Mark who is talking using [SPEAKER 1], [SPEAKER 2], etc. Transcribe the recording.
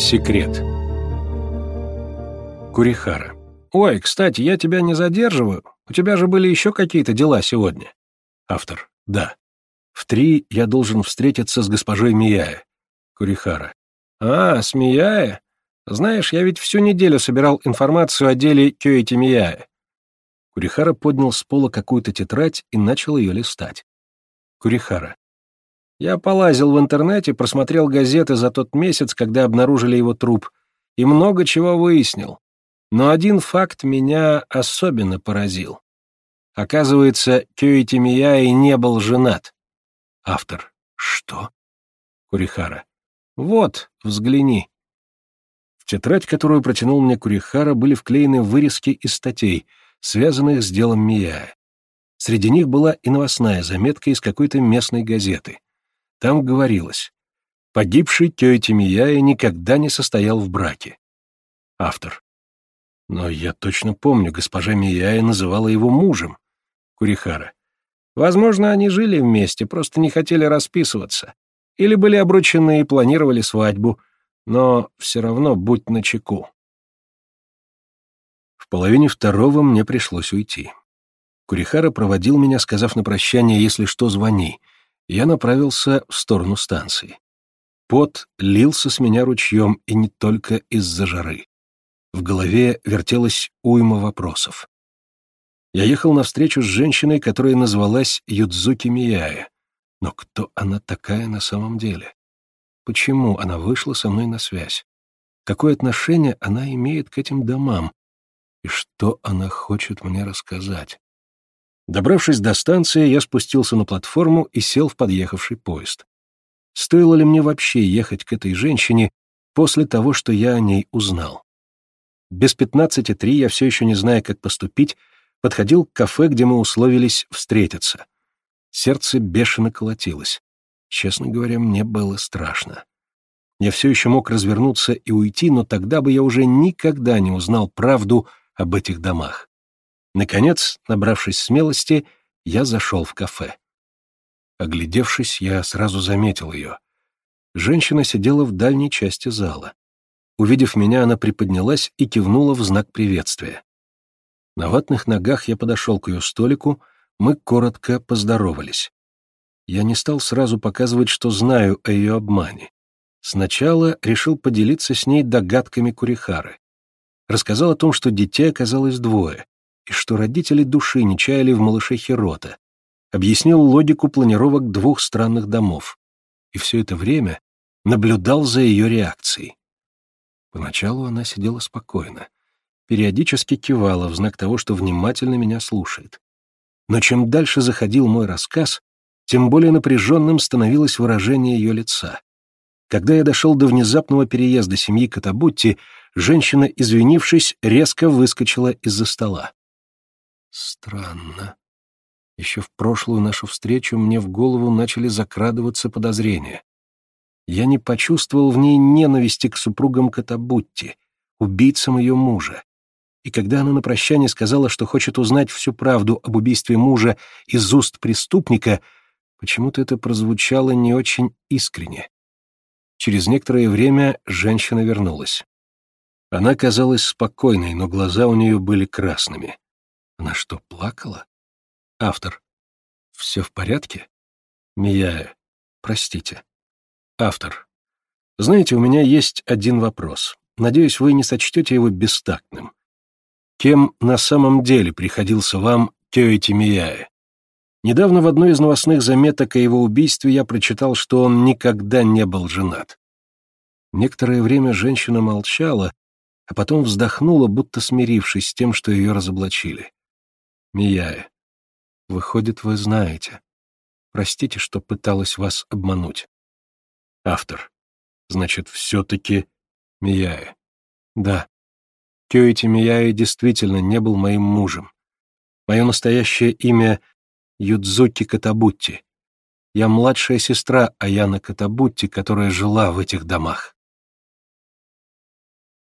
[SPEAKER 1] Секрет. Курихара. «Ой, кстати, я тебя не задерживаю. У тебя же были еще какие-то дела сегодня». Автор. «Да. В три я должен встретиться с госпожой Мияя». Курихара. «А, с Мияя? Знаешь, я ведь всю неделю собирал информацию о деле Кёити Мияя». Курихара поднял с пола какую-то тетрадь и начал ее листать. Курихара. Я полазил в интернете, просмотрел газеты за тот месяц, когда обнаружили его труп, и много чего выяснил. Но один факт меня особенно поразил. Оказывается, Кёити Мияи не был женат. Автор. Что? Курихара. Вот, взгляни. В тетрадь, которую протянул мне Курихара, были вклеены вырезки из статей, связанных с делом Мияя. Среди них была и новостная заметка из какой-то местной газеты — там говорилось, погибший Кёйти Мияя никогда не состоял в браке. Автор. Но я точно помню, госпожа Мияя называла его мужем. Курихара. Возможно, они жили вместе, просто не хотели расписываться. Или были обручены и планировали свадьбу. Но все равно будь начеку. В половине второго мне пришлось уйти. Курихара проводил меня, сказав на прощание, если что, звони, я направился в сторону станции. Пот лился с меня ручьем, и не только из-за жары. В голове вертелась уйма вопросов. Я ехал навстречу с женщиной, которая назвалась Юдзуки Мияя. Но кто она такая на самом деле? Почему она вышла со мной на связь? Какое отношение она имеет к этим домам? И что она хочет мне рассказать? Добравшись до станции, я спустился на платформу и сел в подъехавший поезд. Стоило ли мне вообще ехать к этой женщине после того, что я о ней узнал? Без пятнадцати три я все еще не зная, как поступить, подходил к кафе, где мы условились встретиться. Сердце бешено колотилось. Честно говоря, мне было страшно. Я все еще мог развернуться и уйти, но тогда бы я уже никогда не узнал правду об этих домах. Наконец, набравшись смелости, я зашел в кафе. Оглядевшись, я сразу заметил ее. Женщина сидела в дальней части зала. Увидев меня, она приподнялась и кивнула в знак приветствия. На ватных ногах я подошел к ее столику, мы коротко поздоровались. Я не стал сразу показывать, что знаю о ее обмане. Сначала решил поделиться с ней догадками Курихары. Рассказал о том, что детей оказалось двое, и что родители души не чаяли в малыше Хирота, объяснил логику планировок двух странных домов, и все это время наблюдал за ее реакцией. Поначалу она сидела спокойно, периодически кивала в знак того, что внимательно меня слушает. Но чем дальше заходил мой рассказ, тем более напряженным становилось выражение ее лица. Когда я дошел до внезапного переезда семьи Катабутти, женщина, извинившись, резко выскочила из-за стола. Странно. Еще в прошлую нашу встречу мне в голову начали закрадываться подозрения. Я не почувствовал в ней ненависти к супругам Катабутти, убийцам ее мужа. И когда она на прощание сказала, что хочет узнать всю правду об убийстве мужа из уст преступника, почему-то это прозвучало не очень искренне. Через некоторое время женщина вернулась. Она казалась спокойной, но глаза у нее были красными. Она что, плакала? Автор. Все в порядке? Мияя. Простите. Автор. Знаете, у меня есть один вопрос. Надеюсь, вы не сочтете его бестактным. Кем на самом деле приходился вам Кёэти Мияя? Недавно в одной из новостных заметок о его убийстве я прочитал, что он никогда не был женат. Некоторое время женщина молчала, а потом вздохнула, будто смирившись с тем, что ее разоблачили. Мияя. Выходит, вы знаете. Простите, что пыталась вас обмануть. Автор. Значит, все-таки Мияя. Да. Кёити Мияя действительно не был моим мужем. Мое настоящее имя Юдзуки Катабутти. Я младшая сестра Аяна Катабутти, которая жила в этих домах.